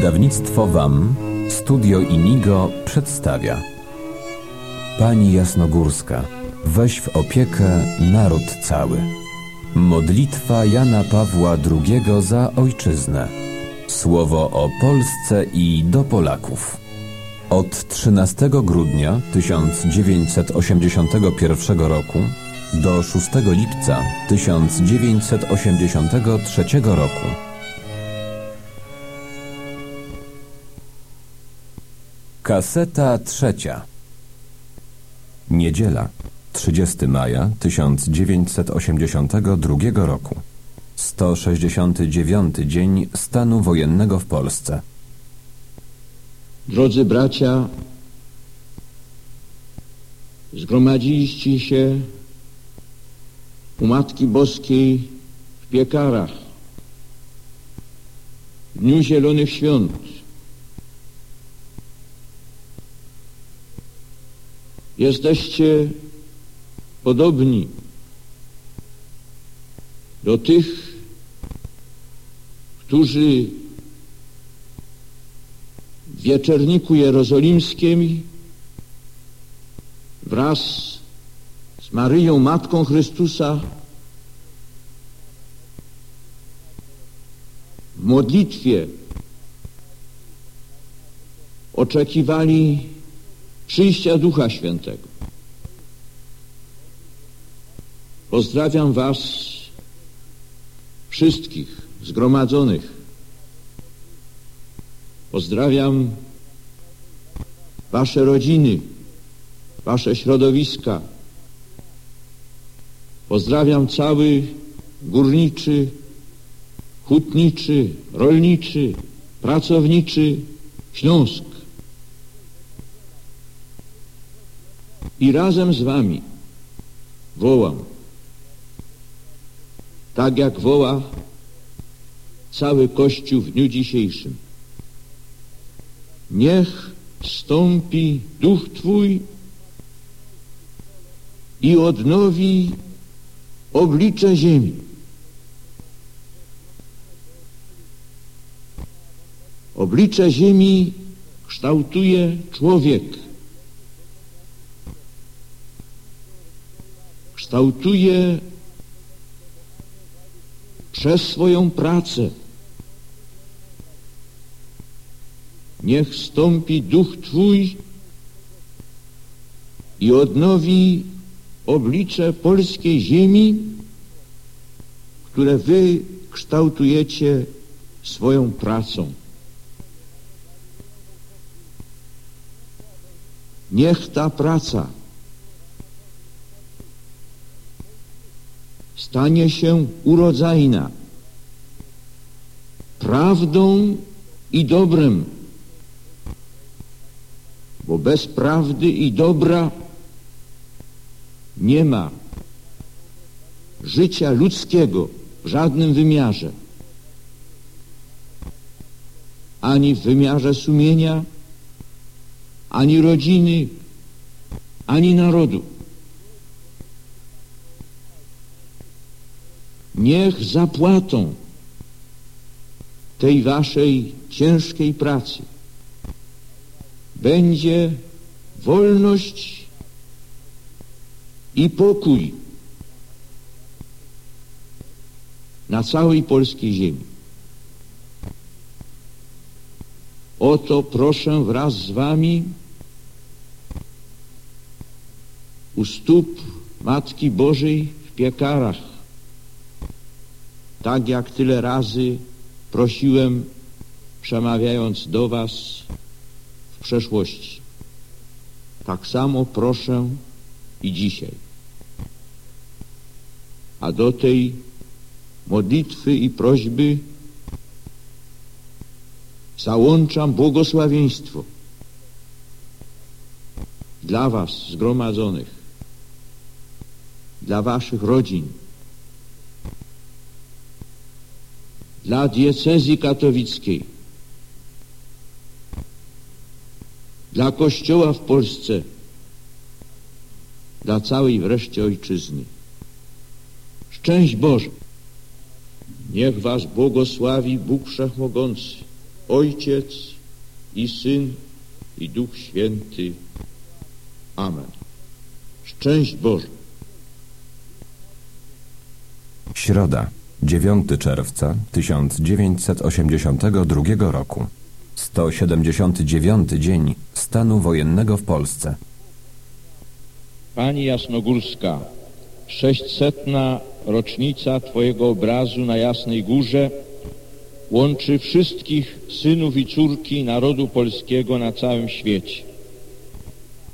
Wydawnictwo WAM, Studio Inigo przedstawia Pani Jasnogórska, weź w opiekę naród cały. Modlitwa Jana Pawła II za ojczyznę. Słowo o Polsce i do Polaków. Od 13 grudnia 1981 roku do 6 lipca 1983 roku. Kaseta trzecia. Niedziela, 30 maja 1982 roku. 169 dzień stanu wojennego w Polsce. Drodzy bracia, zgromadziliście się u Matki Boskiej w piekarach w Dniu Zielonych Świąt. Jesteście podobni do tych, którzy w wieczerniku jerozolimskim wraz z Maryją, Matką Chrystusa w modlitwie oczekiwali przyjścia Ducha Świętego. Pozdrawiam Was wszystkich zgromadzonych. Pozdrawiam Wasze rodziny, Wasze środowiska. Pozdrawiam cały górniczy, hutniczy, rolniczy, pracowniczy Śląsk. I razem z Wami wołam, tak jak woła cały Kościół w dniu dzisiejszym. Niech stąpi duch Twój i odnowi oblicze ziemi. Oblicze ziemi kształtuje człowiek. Kształtuje przez swoją pracę. Niech stąpi duch Twój i odnowi oblicze polskiej ziemi, które Wy kształtujecie swoją pracą. Niech ta praca stanie się urodzajna. Prawdą i dobrem, bo bez prawdy i dobra nie ma życia ludzkiego w żadnym wymiarze, ani w wymiarze sumienia, ani rodziny, ani narodu. Niech zapłatą tej waszej ciężkiej pracy będzie wolność i pokój na całej polskiej ziemi. Oto proszę wraz z wami u stóp Matki Bożej w piekarach, tak jak tyle razy prosiłem, przemawiając do was w przeszłości. Tak samo proszę i dzisiaj. A do tej modlitwy i prośby załączam błogosławieństwo dla was zgromadzonych, dla waszych rodzin, dla diecezji katowickiej, dla Kościoła w Polsce, dla całej wreszcie Ojczyzny. Szczęść Boże! Niech Was błogosławi Bóg Wszechmogący, Ojciec i Syn i Duch Święty. Amen. Szczęść Boże. Środa, 9 czerwca 1982 roku. 179 dzień stanu wojennego w Polsce. Pani Jasnogórska, sześćsetna rocznica Twojego obrazu na Jasnej Górze łączy wszystkich synów i córki narodu polskiego na całym świecie.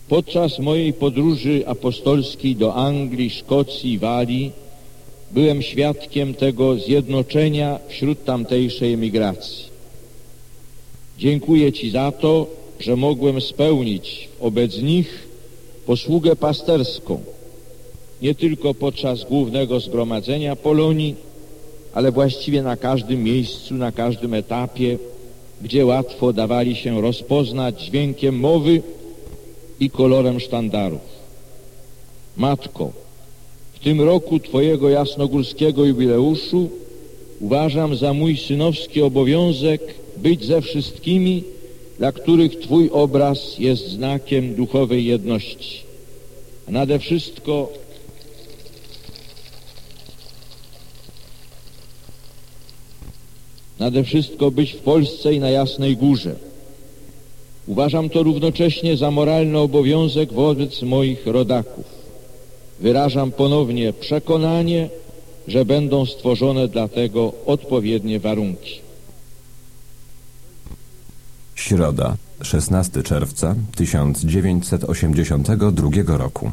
Podczas mojej podróży apostolskiej do Anglii, Szkocji i Walii byłem świadkiem tego zjednoczenia wśród tamtejszej emigracji. Dziękuję Ci za to, że mogłem spełnić wobec nich posługę pasterską, nie tylko podczas głównego zgromadzenia Polonii, ale właściwie na każdym miejscu, na każdym etapie, gdzie łatwo dawali się rozpoznać dźwiękiem mowy i kolorem sztandarów. Matko, w tym roku Twojego jasnogórskiego jubileuszu uważam za mój synowski obowiązek być ze wszystkimi, dla których Twój obraz jest znakiem duchowej jedności. A nade wszystko nade wszystko być w Polsce i na Jasnej Górze. Uważam to równocześnie za moralny obowiązek wobec moich rodaków. Wyrażam ponownie przekonanie, że będą stworzone dla tego odpowiednie warunki. Środa, 16 czerwca 1982 roku.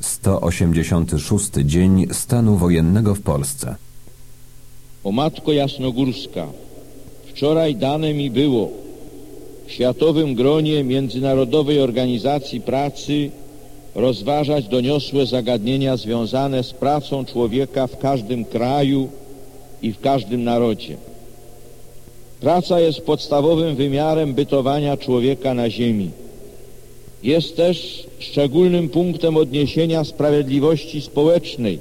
186 dzień stanu wojennego w Polsce. O Matko Jasnogórska, wczoraj dane mi było w Światowym Gronie Międzynarodowej Organizacji Pracy rozważać doniosłe zagadnienia związane z pracą człowieka w każdym kraju i w każdym narodzie. Praca jest podstawowym wymiarem bytowania człowieka na ziemi. Jest też szczególnym punktem odniesienia sprawiedliwości społecznej.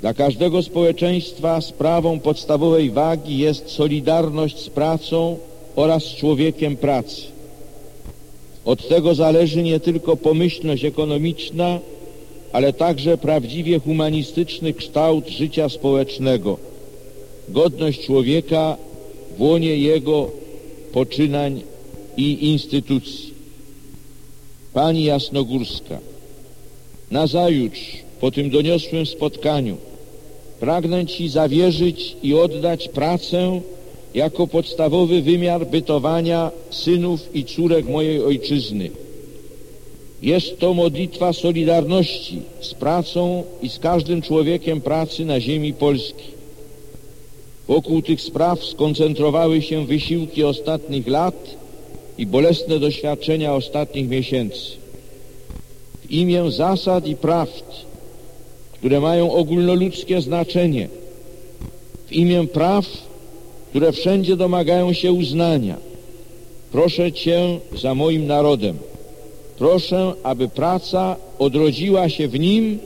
Dla każdego społeczeństwa sprawą podstawowej wagi jest solidarność z pracą oraz człowiekiem pracy. Od tego zależy nie tylko pomyślność ekonomiczna, ale także prawdziwie humanistyczny kształt życia społecznego, godność człowieka w łonie jego poczynań i instytucji. Pani Jasnogórska, nazajutrz po tym doniosłym spotkaniu pragnę Ci zawierzyć i oddać pracę jako podstawowy wymiar bytowania synów i córek mojej ojczyzny. Jest to modlitwa solidarności z pracą i z każdym człowiekiem pracy na ziemi polskiej. Wokół tych spraw skoncentrowały się wysiłki ostatnich lat i bolesne doświadczenia ostatnich miesięcy. W imię zasad i prawd, które mają ogólnoludzkie znaczenie, w imię praw, które wszędzie domagają się uznania, proszę Cię za moim narodem. Proszę, aby praca odrodziła się w nim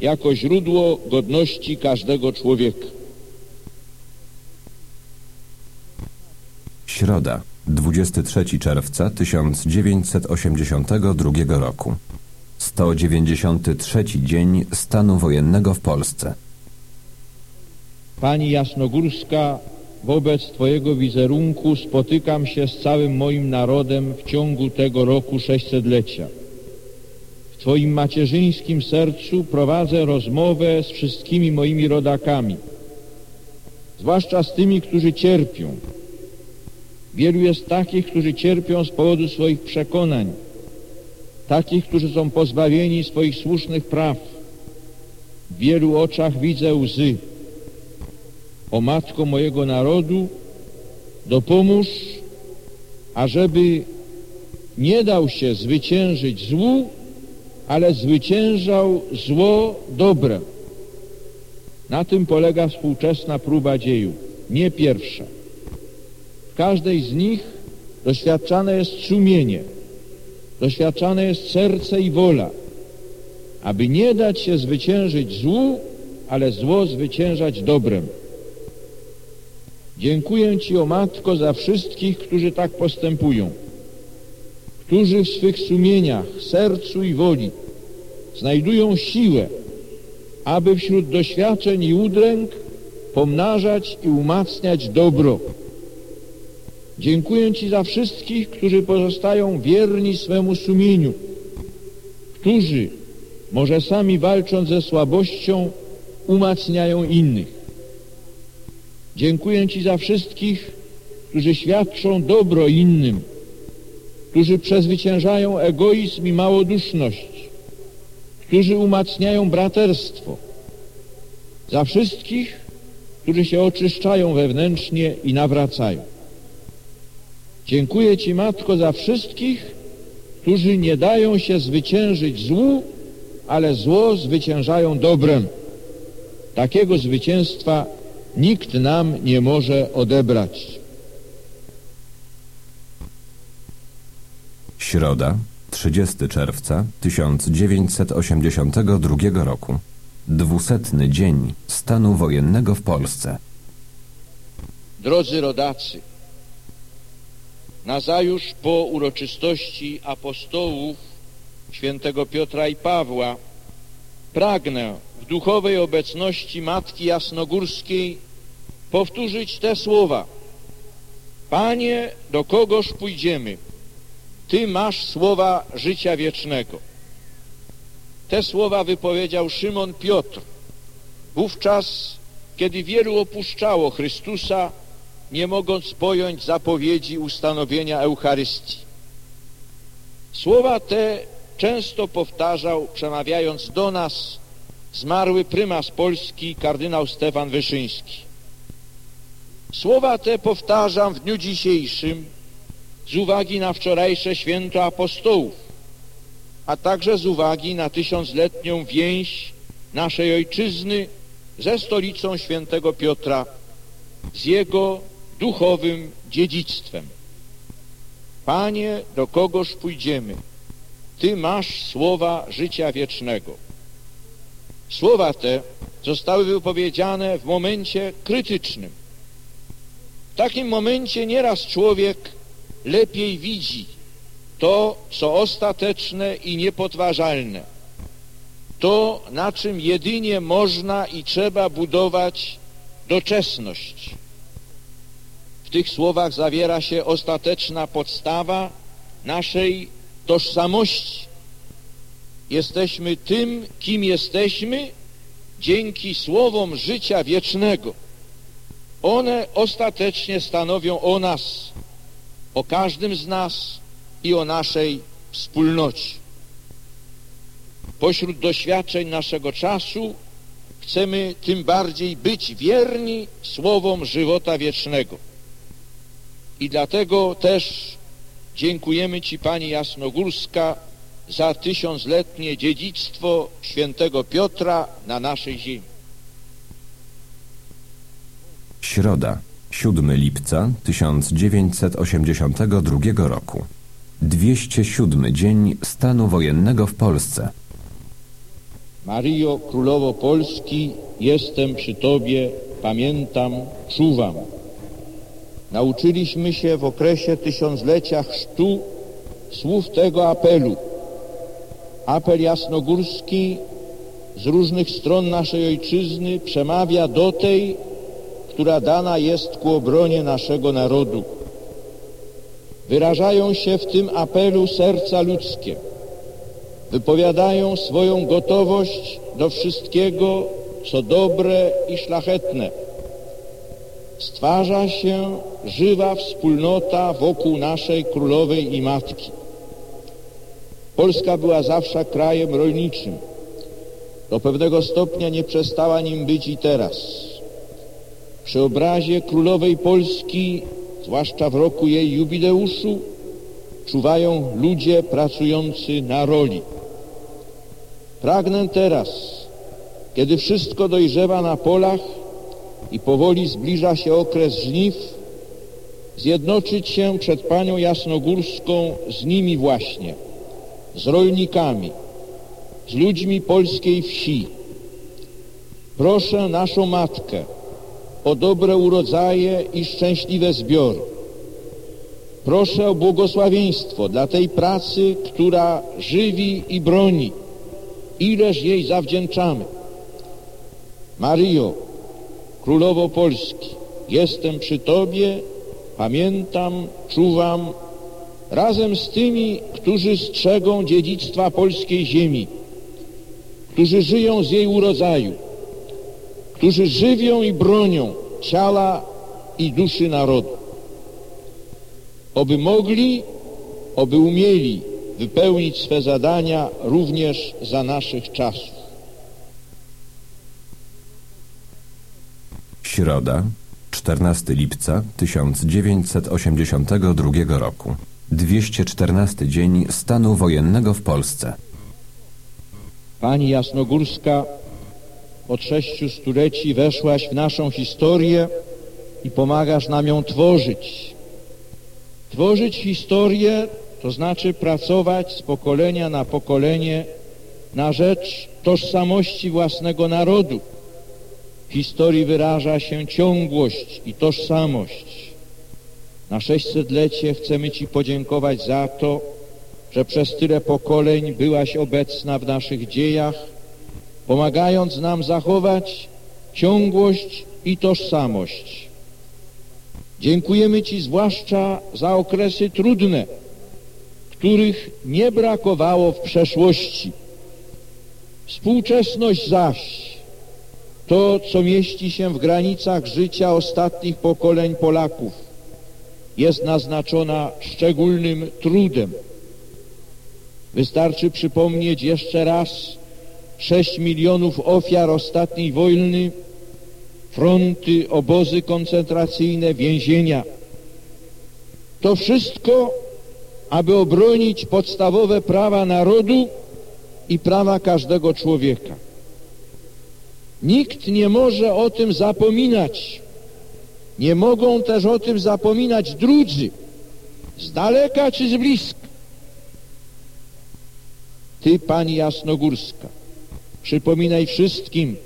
jako źródło godności każdego człowieka. Środa, 23 czerwca 1982 roku. 193 dzień stanu wojennego w Polsce. Pani Jasnogórska, wobec Twojego wizerunku spotykam się z całym moim narodem w ciągu tego roku sześćsetlecia. W Twoim macierzyńskim sercu prowadzę rozmowę z wszystkimi moimi rodakami, zwłaszcza z tymi, którzy cierpią, Wielu jest takich, którzy cierpią z powodu swoich przekonań, takich, którzy są pozbawieni swoich słusznych praw. W wielu oczach widzę łzy. O Matko mojego narodu, dopomóż, ażeby nie dał się zwyciężyć złu, ale zwyciężał zło dobre. Na tym polega współczesna próba dzieju, nie pierwsza. W każdej z nich doświadczane jest sumienie, doświadczane jest serce i wola, aby nie dać się zwyciężyć złu, ale zło zwyciężać dobrem. Dziękuję Ci, o Matko, za wszystkich, którzy tak postępują, którzy w swych sumieniach, sercu i woli znajdują siłę, aby wśród doświadczeń i udręk pomnażać i umacniać dobro. Dziękuję Ci za wszystkich, którzy pozostają wierni swemu sumieniu, którzy, może sami walcząc ze słabością, umacniają innych. Dziękuję Ci za wszystkich, którzy świadczą dobro innym, którzy przezwyciężają egoizm i małoduszność, którzy umacniają braterstwo, za wszystkich, którzy się oczyszczają wewnętrznie i nawracają. Dziękuję Ci, Matko, za wszystkich, którzy nie dają się zwyciężyć złu, ale zło zwyciężają dobrem. Takiego zwycięstwa nikt nam nie może odebrać. Środa, 30 czerwca 1982 roku. Dwusetny dzień stanu wojennego w Polsce. Drodzy rodacy, nazajutrz po uroczystości apostołów świętego Piotra i Pawła pragnę w duchowej obecności Matki Jasnogórskiej powtórzyć te słowa. Panie, do kogoż pójdziemy? Ty masz słowa życia wiecznego. Te słowa wypowiedział Szymon Piotr, wówczas, kiedy wielu opuszczało Chrystusa, nie mogąc pojąć zapowiedzi ustanowienia Eucharystii. Słowa te często powtarzał, przemawiając do nas, zmarły prymas Polski, kardynał Stefan Wyszyński. Słowa te powtarzam w dniu dzisiejszym z uwagi na wczorajsze święto apostołów, a także z uwagi na tysiącletnią więź naszej ojczyzny ze stolicą świętego Piotra, z jego duchowym dziedzictwem. Panie, do kogoż pójdziemy? Ty masz słowa życia wiecznego. Słowa te zostały wypowiedziane w momencie krytycznym. W takim momencie nieraz człowiek lepiej widzi to, co ostateczne i niepodważalne. To, na czym jedynie można i trzeba budować doczesność. W tych słowach zawiera się ostateczna podstawa naszej tożsamości. Jesteśmy tym, kim jesteśmy dzięki słowom życia wiecznego. One ostatecznie stanowią o nas, o każdym z nas i o naszej wspólnocie. Pośród doświadczeń naszego czasu chcemy tym bardziej być wierni słowom żywota wiecznego. I dlatego też dziękujemy Ci, Pani Jasnogórska, za tysiącletnie dziedzictwo świętego Piotra na naszej ziemi. Środa, 7 lipca 1982 roku. 207 dzień stanu wojennego w Polsce. Maryjo, Królowo Polski, jestem przy Tobie, pamiętam, czuwam. Nauczyliśmy się w okresie tysiąclecia chrztu słów tego apelu. Apel jasnogórski z różnych stron naszej ojczyzny przemawia do tej, która dana jest ku obronie naszego narodu. Wyrażają się w tym apelu serca ludzkie. Wypowiadają swoją gotowość do wszystkiego, co dobre i szlachetne. Stwarza się żywa wspólnota wokół naszej królowej i matki. Polska była zawsze krajem rolniczym. Do pewnego stopnia nie przestała nim być i teraz. Przy obrazie królowej Polski, zwłaszcza w roku jej jubileuszu, czuwają ludzie pracujący na roli. Pragnę teraz, kiedy wszystko dojrzewa na polach i powoli zbliża się okres żniw, zjednoczyć się przed Panią Jasnogórską z nimi właśnie, z rolnikami, z ludźmi polskiej wsi. Proszę naszą Matkę, o dobre urodzaje i szczęśliwe zbiory. Proszę o błogosławieństwo dla tej pracy, która żywi i broni. Ileż jej zawdzięczamy. Maryjo, Królowo Polski, jestem przy Tobie, pamiętam, czuwam, razem z tymi, którzy strzegą dziedzictwa polskiej ziemi, którzy żyją z jej urodzaju, którzy żywią i bronią ciała i duszy narodu. Oby mogli, oby umieli wypełnić swe zadania również za naszych czasów. Środa, 14 lipca 1982 roku. 214 dzień stanu wojennego w Polsce. Pani Jasnogórska, od sześciu stuleci weszłaś w naszą historię i pomagasz nam ją tworzyć. Tworzyć historię to znaczy pracować z pokolenia na pokolenie na rzecz tożsamości własnego narodu. W historii wyraża się ciągłość i tożsamość. Na 600-lecie chcemy Ci podziękować za to, że przez tyle pokoleń byłaś obecna w naszych dziejach, pomagając nam zachować ciągłość i tożsamość. Dziękujemy Ci zwłaszcza za okresy trudne, których nie brakowało w przeszłości. Współczesność zaś, to co mieści się w granicach życia ostatnich pokoleń Polaków, jest naznaczona szczególnym trudem. Wystarczy przypomnieć jeszcze raz sześć milionów ofiar ostatniej wojny, fronty, obozy koncentracyjne, więzienia. To wszystko, aby obronić podstawowe prawa narodu i prawa każdego człowieka. Nikt nie może o tym zapominać. Nie mogą też o tym zapominać drudzy, z daleka czy z bliska. Ty, Pani Jasnogórska, przypominaj wszystkim,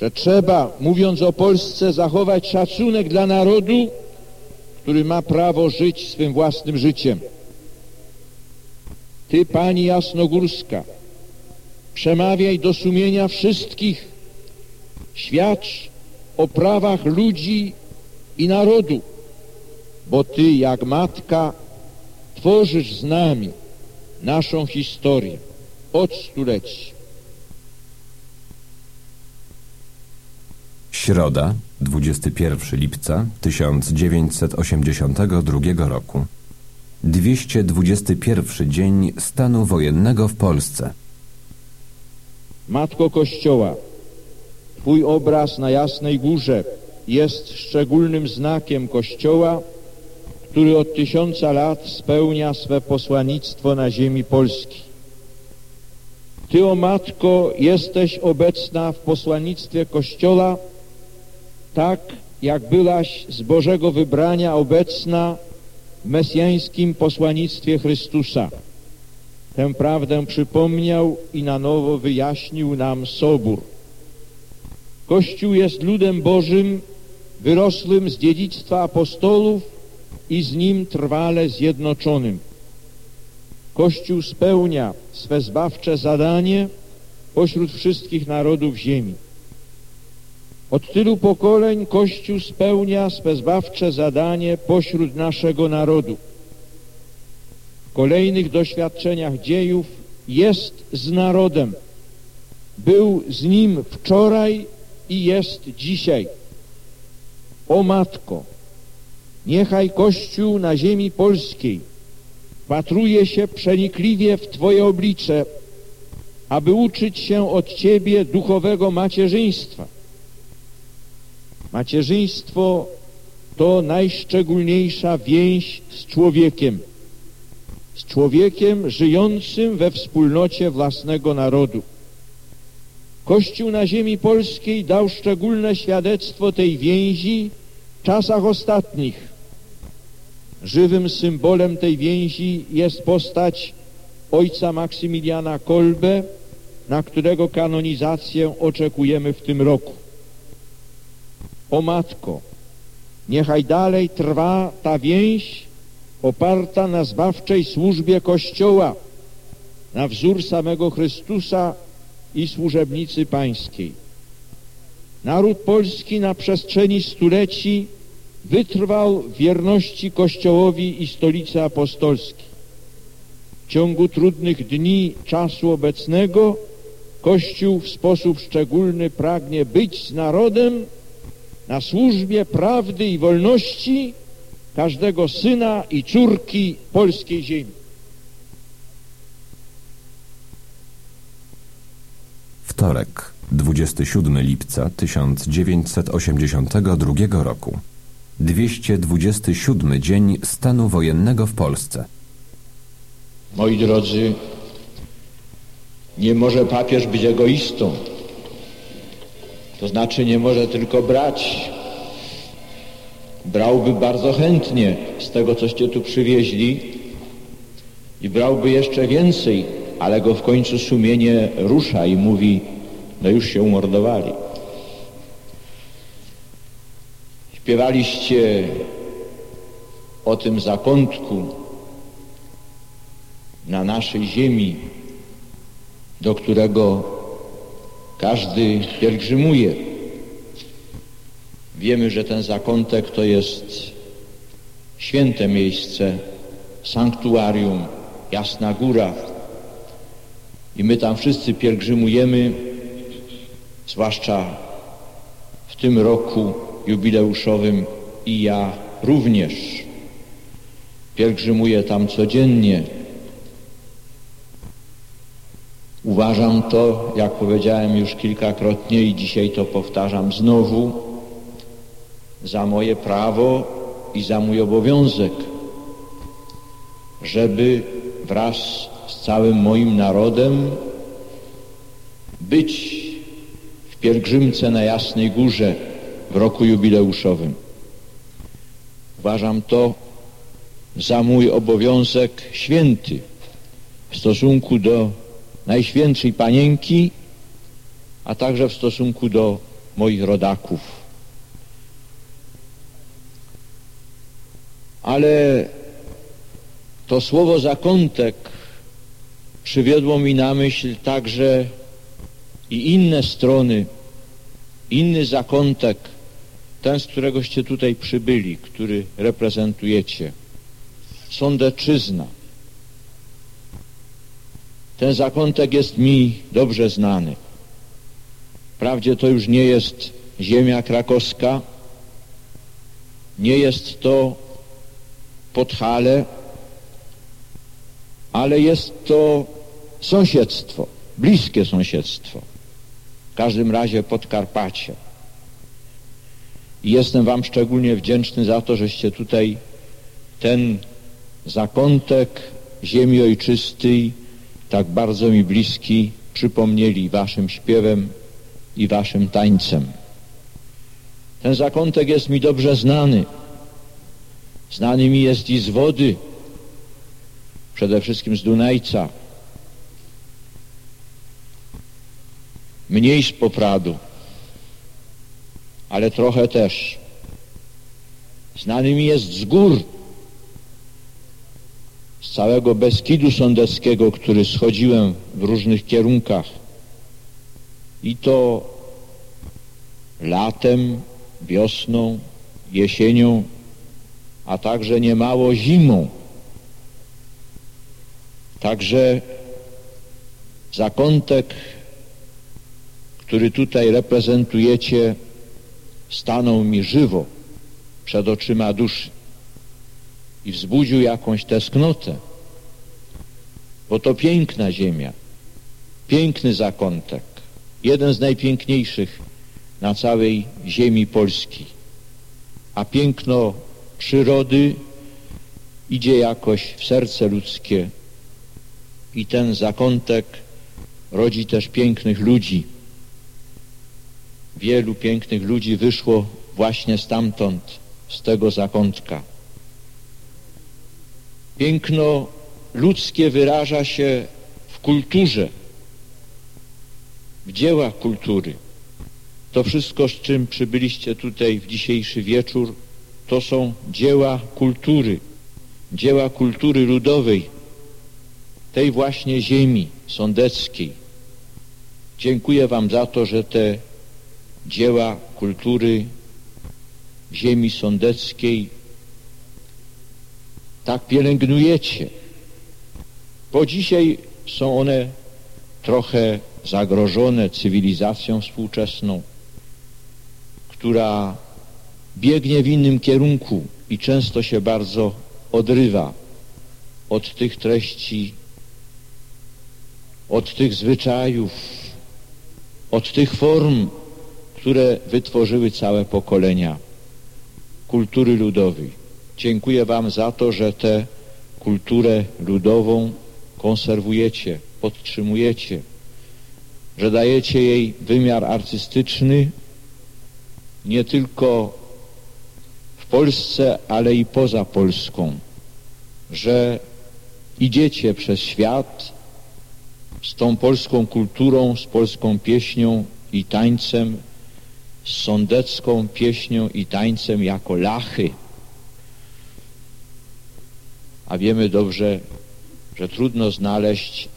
że trzeba, mówiąc o Polsce, zachować szacunek dla narodu, który ma prawo żyć swym własnym życiem. Ty, Pani Jasnogórska, przemawiaj do sumienia wszystkich, świadcz o prawach ludzi i narodu, bo Ty, jak matka, tworzysz z nami naszą historię od stuleci. Środa, 21 lipca 1982 roku. 221 dzień stanu wojennego w Polsce. Matko Kościoła, Twój obraz na Jasnej Górze jest szczególnym znakiem Kościoła, który od tysiąca lat spełnia swe posłanictwo na ziemi polskiej. Ty, o Matko, jesteś obecna w posłanictwie Kościoła, tak jak byłaś z Bożego wybrania obecna w mesjańskim posłanictwie Chrystusa. Tę prawdę przypomniał i na nowo wyjaśnił nam Sobór. Kościół jest ludem Bożym, wyrosłym z dziedzictwa apostolów i z nim trwale zjednoczonym. Kościół spełnia swe zbawcze zadanie pośród wszystkich narodów ziemi. Od tylu pokoleń Kościół spełnia swe zbawcze zadanie pośród naszego narodu. W kolejnych doświadczeniach dziejów jest z narodem. Był z nim wczoraj i jest dzisiaj. O Matko, niechaj Kościół na ziemi polskiej patruje się przenikliwie w Twoje oblicze, aby uczyć się od Ciebie duchowego macierzyństwa. Macierzyństwo to najszczególniejsza więź z człowiekiem, z człowiekiem żyjącym we wspólnocie własnego narodu. Kościół na ziemi polskiej dał szczególne świadectwo tej więzi w czasach ostatnich. Żywym symbolem tej więzi jest postać ojca Maksymiliana Kolbe, na którego kanonizację oczekujemy w tym roku. O Matko, niechaj dalej trwa ta więź oparta na zbawczej służbie Kościoła, na wzór samego Chrystusa i służebnicy pańskiej. Naród polski na przestrzeni stuleci wytrwał wierności Kościołowi i stolicy apostolskiej. W ciągu trudnych dni czasu obecnego Kościół w sposób szczególny pragnie być z narodem na służbie prawdy i wolności każdego syna i córki polskiej ziemi. Wtorek, 27 lipca 1982 roku. 227 dzień stanu wojennego w Polsce. Moi drodzy, nie może papież być egoistą. To znaczy nie może tylko brać. Brałby bardzo chętnie z tego, coście tu przywieźli i brałby jeszcze więcej, ale go w końcu sumienie rusza i mówi, no już się umordowali. Śpiewaliście o tym zakątku na naszej ziemi, do którego każdy pielgrzymuje. Wiemy, że ten zakątek to jest święte miejsce, sanktuarium, Jasna Góra. I my tam wszyscy pielgrzymujemy, zwłaszcza w tym roku jubileuszowym i ja również pielgrzymuję tam codziennie. Uważam to, jak powiedziałem już kilkakrotnie i dzisiaj to powtarzam znowu, za moje prawo i za mój obowiązek, żeby wraz z całym moim narodem być w pielgrzymce na Jasnej Górze w roku jubileuszowym. Uważam to za mój obowiązek święty w stosunku do Najświętszej Panienki, a także w stosunku do moich rodaków. Ale to słowo zakątek przywiodło mi na myśl także i inne strony, inny zakątek, ten, z któregoście tutaj przybyli, który reprezentujecie. Sądeczyzna. Ten zakątek jest mi dobrze znany. Wprawdzie to już nie jest ziemia krakowska, nie jest to Podhale, ale jest to sąsiedztwo, bliskie sąsiedztwo. W każdym razie Podkarpacie. I jestem Wam szczególnie wdzięczny za to, żeście tutaj ten zakątek ziemi ojczystej tak bardzo mi bliski, przypomnieli waszym śpiewem i waszym tańcem. Ten zakątek jest mi dobrze znany. Znany mi jest i z wody, przede wszystkim z Dunajca, mniej z Popradu, ale trochę też. Znany mi jest z gór, z całego Beskidu Sądeckiego, który schodziłem w różnych kierunkach. I to latem, wiosną, jesienią, a także niemało zimą. Także zakątek, który tutaj reprezentujecie, stanął mi żywo przed oczyma duszy i wzbudził jakąś tęsknotę, bo to piękna ziemia, piękny zakątek, jeden z najpiękniejszych na całej ziemi Polski, a piękno przyrody idzie jakoś w serce ludzkie i ten zakątek rodzi też pięknych ludzi. Wielu pięknych ludzi wyszło właśnie stamtąd, z tego zakątka. Piękno ludzkie wyraża się w kulturze, w dziełach kultury. To wszystko, z czym przybyliście tutaj w dzisiejszy wieczór, to są dzieła kultury, dzieła kultury ludowej, tej właśnie ziemi sądeckiej. Dziękuję Wam za to, że te dzieła kultury ziemi sądeckiej tak pielęgnujecie. Bo dzisiaj są one trochę zagrożone cywilizacją współczesną, która biegnie w innym kierunku i często się bardzo odrywa od tych treści, od tych zwyczajów, od tych form, które wytworzyły całe pokolenia kultury ludowej. Dziękuję Wam za to, że tę kulturę ludową konserwujecie, podtrzymujecie, że dajecie jej wymiar artystyczny nie tylko w Polsce, ale i poza Polską, że idziecie przez świat z tą polską kulturą, z polską pieśnią i tańcem, z sądecką pieśnią i tańcem jako lachy. A wiemy dobrze, że trudno znaleźć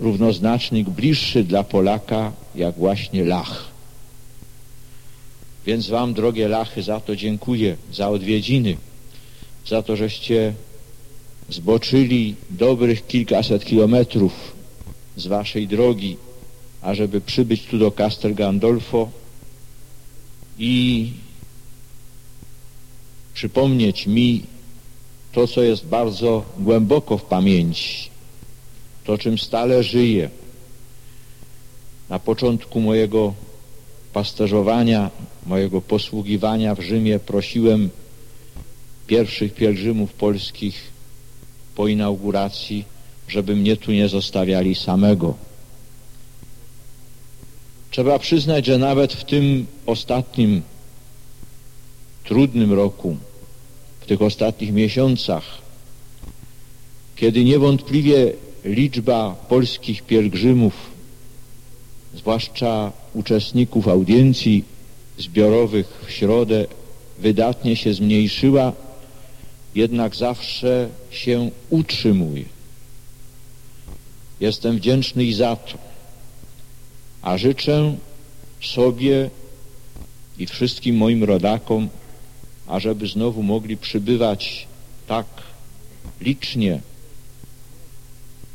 równoznacznik bliższy dla Polaka, jak właśnie lach. Więc Wam, drogie lachy, za to dziękuję, za odwiedziny, za to, żeście zboczyli dobrych kilkaset kilometrów z Waszej drogi, ażeby przybyć tu do Castel Gandolfo i przypomnieć mi to, co jest bardzo głęboko w pamięci, to, czym stale żyję. Na początku mojego pasterzowania, mojego posługiwania w Rzymie prosiłem pierwszych pielgrzymów polskich po inauguracji, żeby mnie tu nie zostawiali samego. Trzeba przyznać, że nawet w tym ostatnim trudnym roku w tych ostatnich miesiącach, kiedy niewątpliwie liczba polskich pielgrzymów, zwłaszcza uczestników audiencji zbiorowych w środę, wydatnie się zmniejszyła, jednak zawsze się utrzymuje. Jestem wdzięczny i za to, a życzę sobie i wszystkim moim rodakom ażeby znowu mogli przybywać tak licznie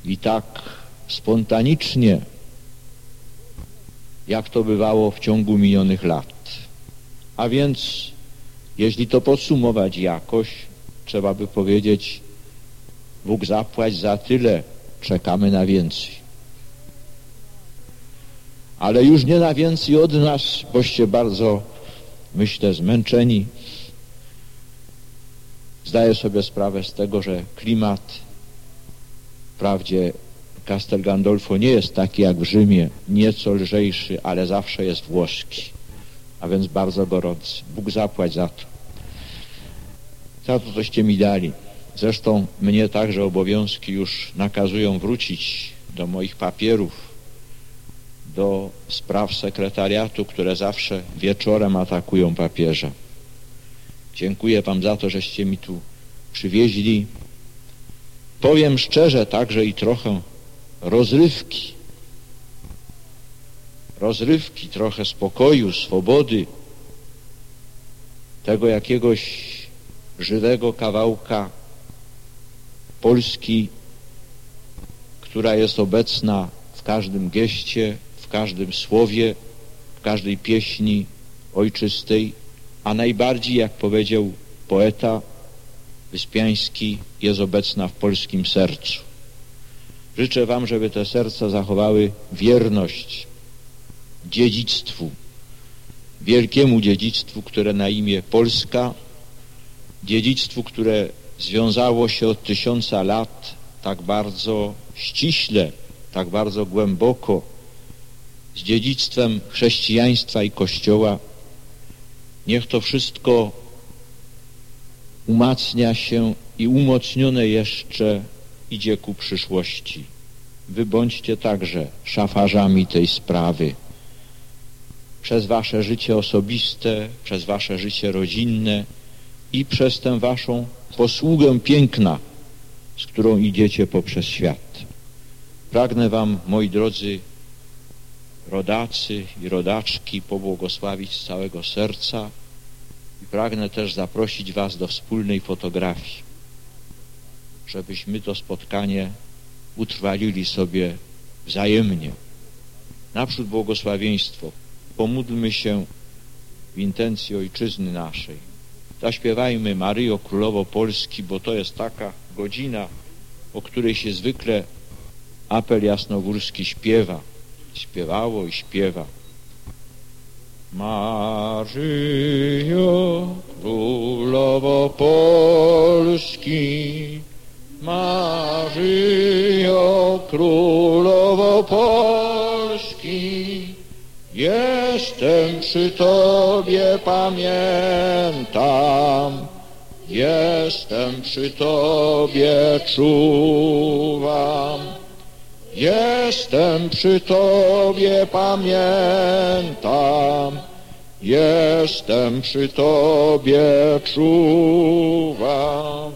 i tak spontanicznie, jak to bywało w ciągu minionych lat. A więc, jeśli to podsumować jakoś, trzeba by powiedzieć, Bóg zapłać za tyle, czekamy na więcej. Ale już nie na więcej od nas, boście bardzo, myślę, zmęczeni Zdaję sobie sprawę z tego, że klimat wprawdzie Castel Gandolfo nie jest taki jak w Rzymie, nieco lżejszy, ale zawsze jest włoski, a więc bardzo gorący. Bóg zapłać za to. Za to, coście mi dali. Zresztą mnie także obowiązki już nakazują wrócić do moich papierów, do spraw sekretariatu, które zawsze wieczorem atakują papieża. Dziękuję Wam za to, żeście mi tu przywieźli. Powiem szczerze także i trochę rozrywki. Rozrywki, trochę spokoju, swobody, tego jakiegoś żywego kawałka Polski, która jest obecna w każdym geście, w każdym słowie, w każdej pieśni ojczystej a najbardziej, jak powiedział poeta Wyspiański, jest obecna w polskim sercu. Życzę Wam, żeby te serca zachowały wierność dziedzictwu, wielkiemu dziedzictwu, które na imię Polska, dziedzictwu, które związało się od tysiąca lat tak bardzo ściśle, tak bardzo głęboko z dziedzictwem chrześcijaństwa i Kościoła, Niech to wszystko umacnia się i umocnione jeszcze idzie ku przyszłości. Wy bądźcie także szafarzami tej sprawy. przez wasze życie osobiste, przez wasze życie rodzinne i przez tę waszą posługę piękna, z którą idziecie poprzez świat. Pragnę wam, moi drodzy rodacy i rodaczki, pobłogosławić z całego serca i pragnę też zaprosić was do wspólnej fotografii, żebyśmy to spotkanie utrwalili sobie wzajemnie. Naprzód błogosławieństwo. Pomódlmy się w intencji Ojczyzny naszej. Zaśpiewajmy Maryjo Królowo Polski, bo to jest taka godzina, o której się zwykle apel jasnogórski śpiewa. Śpiewało i śpiewa. Maryjo Królowo Polski, Maryjo Królowo Polski, jestem przy Tobie, pamiętam, jestem przy Tobie, czuwam. Jestem przy Tobie, pamiętam, jestem przy Tobie, czuwam.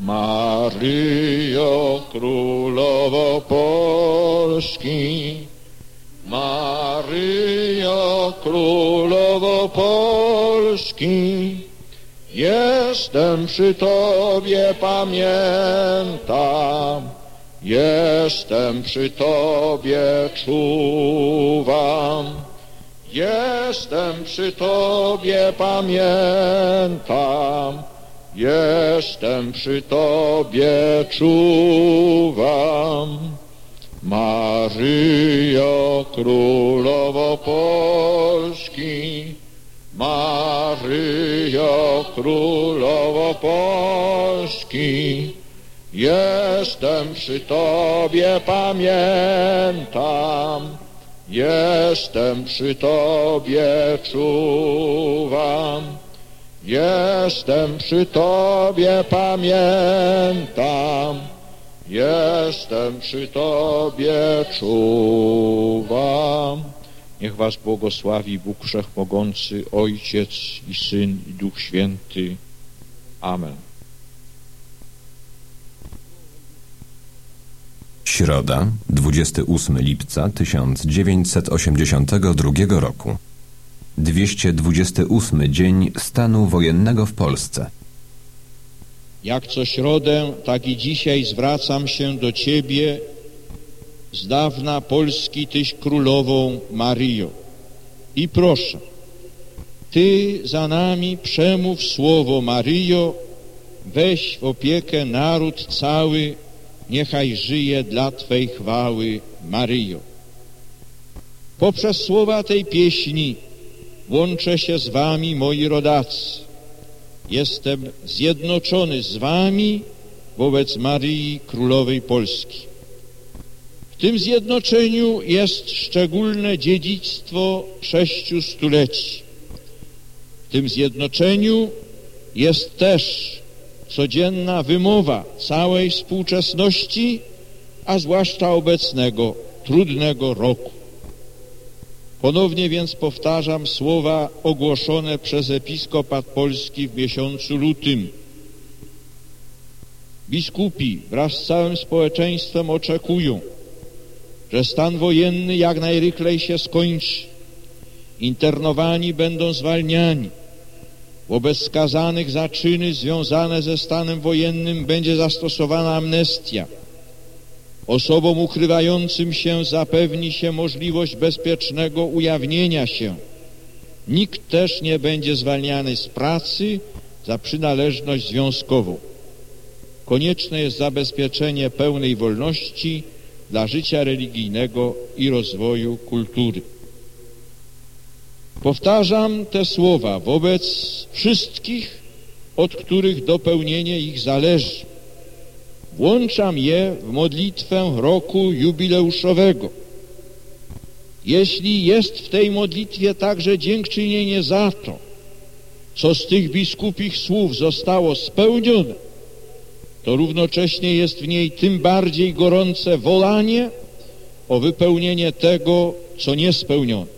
Maryjo Królowo Polski, Maryjo Królowo Polski, jestem przy Tobie, pamiętam, jestem przy Tobie, czuwam. Jestem przy Tobie, pamiętam, Jestem przy Tobie, czuwam. Maryjo, Królowo Polski, Maryjo, Królowo Polski, jestem przy Tobie, pamiętam, jestem przy Tobie, czuwam. Jestem przy Tobie, pamiętam, jestem przy Tobie, czuwam. Niech Was błogosławi Bóg Wszechmogący, Ojciec i Syn i Duch Święty. Amen. Środa, 28 lipca 1982 roku. 228 dzień stanu wojennego w Polsce. Jak co środę, tak i dzisiaj zwracam się do Ciebie, z dawna Polski Tyś królową Maryjo. I proszę, Ty za nami przemów słowo Maryjo, weź w opiekę naród cały, niechaj żyje dla Twej chwały Maryjo. Poprzez słowa tej pieśni Łączę się z wami, moi rodacy. Jestem zjednoczony z wami wobec Maryi Królowej Polski. W tym zjednoczeniu jest szczególne dziedzictwo sześciu stuleci. W tym zjednoczeniu jest też codzienna wymowa całej współczesności, a zwłaszcza obecnego, trudnego roku. Ponownie więc powtarzam słowa ogłoszone przez episkopat polski w miesiącu lutym. Biskupi wraz z całym społeczeństwem oczekują, że stan wojenny jak najrychlej się skończy. Internowani będą zwalniani. Wobec skazanych za czyny związane ze stanem wojennym będzie zastosowana amnestia. Osobom ukrywającym się zapewni się możliwość bezpiecznego ujawnienia się. Nikt też nie będzie zwalniany z pracy za przynależność związkową. Konieczne jest zabezpieczenie pełnej wolności dla życia religijnego i rozwoju kultury. Powtarzam te słowa wobec wszystkich, od których dopełnienie ich zależy Włączam je w modlitwę roku jubileuszowego. Jeśli jest w tej modlitwie także dziękczynienie za to, co z tych biskupich słów zostało spełnione, to równocześnie jest w niej tym bardziej gorące wolanie o wypełnienie tego, co niespełnione.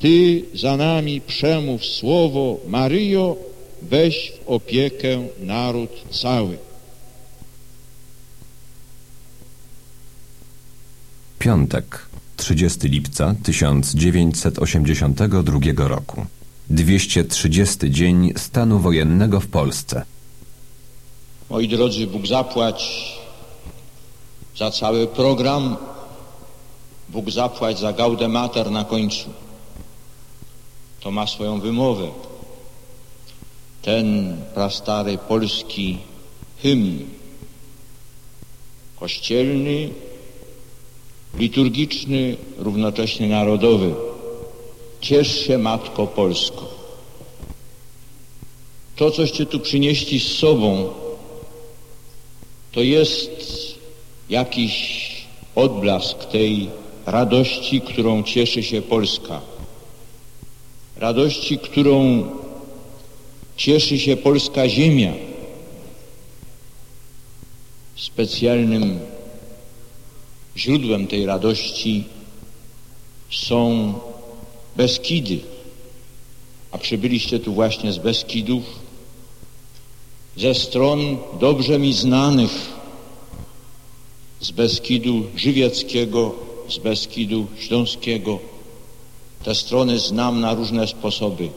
Ty za nami przemów słowo, Maryjo, weź w opiekę naród cały. Piątek, 30 lipca 1982 roku. 230 dzień stanu wojennego w Polsce. Moi drodzy, Bóg zapłać za cały program, Bóg zapłać za gaudę mater na końcu. To ma swoją wymowę. Ten prastary polski hymn kościelny, liturgiczny, równocześnie narodowy. Ciesz się, Matko Polsko. To, coście tu przynieśli z sobą, to jest jakiś odblask tej radości, którą cieszy się Polska. Radości, którą cieszy się polska ziemia. Specjalnym źródłem tej radości są Beskidy. A przybyliście tu właśnie z Beskidów, ze stron dobrze mi znanych, z Beskidu Żywieckiego, z Beskidu Śląskiego. Te strony znam na różne sposoby.